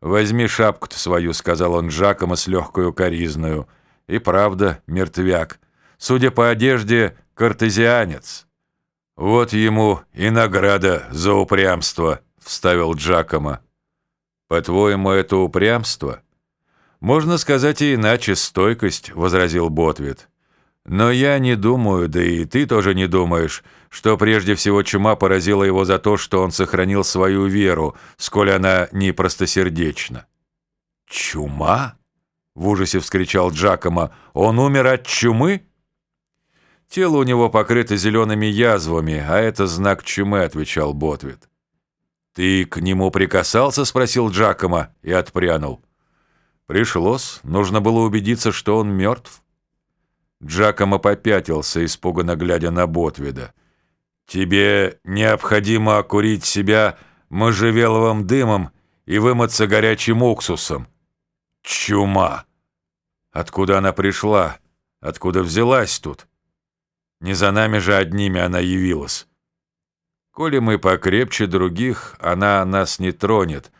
«Возьми шапку-то свою», — сказал он Жакома с легкой укоризною. «И правда, мертвяк. Судя по одежде, картезианец». «Вот ему и награда за упрямство», — вставил Джакома. «По-твоему, это упрямство?» «Можно сказать и иначе, стойкость», — возразил Ботвит. «Но я не думаю, да и ты тоже не думаешь, что прежде всего чума поразила его за то, что он сохранил свою веру, сколь она не простосердечна». «Чума?» — в ужасе вскричал Джакома. «Он умер от чумы?» «Тело у него покрыто зелеными язвами, а это знак чумы», — отвечал Ботвит. «Ты к нему прикасался?» — спросил Джакома и отпрянул. «Пришлось. Нужно было убедиться, что он мертв». Джакомо попятился, испуганно глядя на Ботвида. «Тебе необходимо окурить себя можжевеловым дымом и вымыться горячим уксусом. Чума! Откуда она пришла? Откуда взялась тут? Не за нами же одними она явилась». Коли мы покрепче других, она нас не тронет.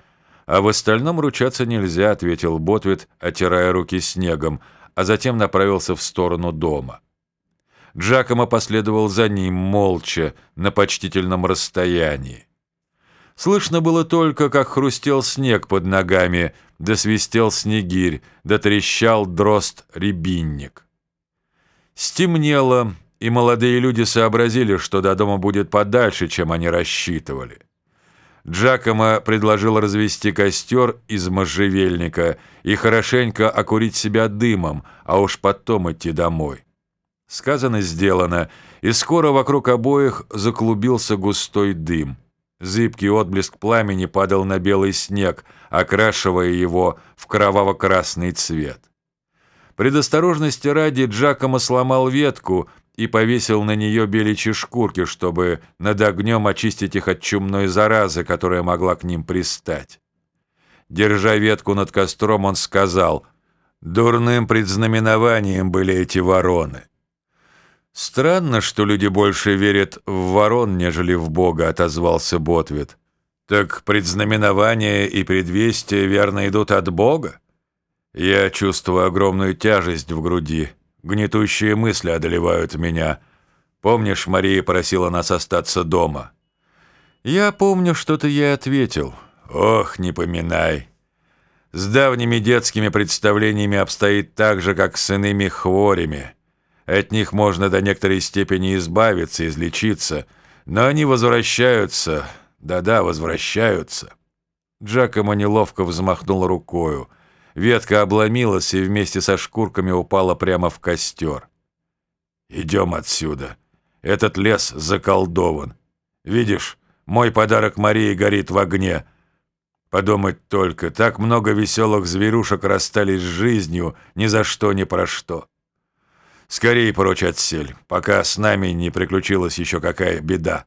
А в остальном ручаться нельзя, ответил Ботвит, отирая руки снегом, а затем направился в сторону дома. Джакомо последовал за ним молча, на почтительном расстоянии. Слышно было только, как хрустел снег под ногами, да свистел снегирь, да трещал дрозд-рябинник. Стемнело, и молодые люди сообразили, что до дома будет подальше, чем они рассчитывали. Джакомо предложил развести костер из можжевельника и хорошенько окурить себя дымом, а уж потом идти домой. Сказано, сделано, и скоро вокруг обоих заклубился густой дым. Зыбкий отблеск пламени падал на белый снег, окрашивая его в кроваво-красный цвет. Предосторожности ради Джакомо сломал ветку и повесил на нее беличьи шкурки, чтобы над огнем очистить их от чумной заразы, которая могла к ним пристать. Держа ветку над костром, он сказал, «Дурным предзнаменованием были эти вороны». «Странно, что люди больше верят в ворон, нежели в Бога», — отозвался Ботвит. «Так предзнаменования и предвестия верно идут от Бога? Я чувствую огромную тяжесть в груди». Гнетущие мысли одолевают меня. Помнишь, Мария просила нас остаться дома?» «Я помню, что ты ей ответил. Ох, не поминай. С давними детскими представлениями обстоит так же, как с иными хворями. От них можно до некоторой степени избавиться, излечиться, но они возвращаются, да-да, возвращаются». Джакомо неловко взмахнул рукою. Ветка обломилась и вместе со шкурками упала прямо в костер. «Идем отсюда. Этот лес заколдован. Видишь, мой подарок Марии горит в огне. Подумать только, так много веселых зверушек расстались с жизнью ни за что, ни про что. Скорей прочь отсель, пока с нами не приключилась еще какая беда».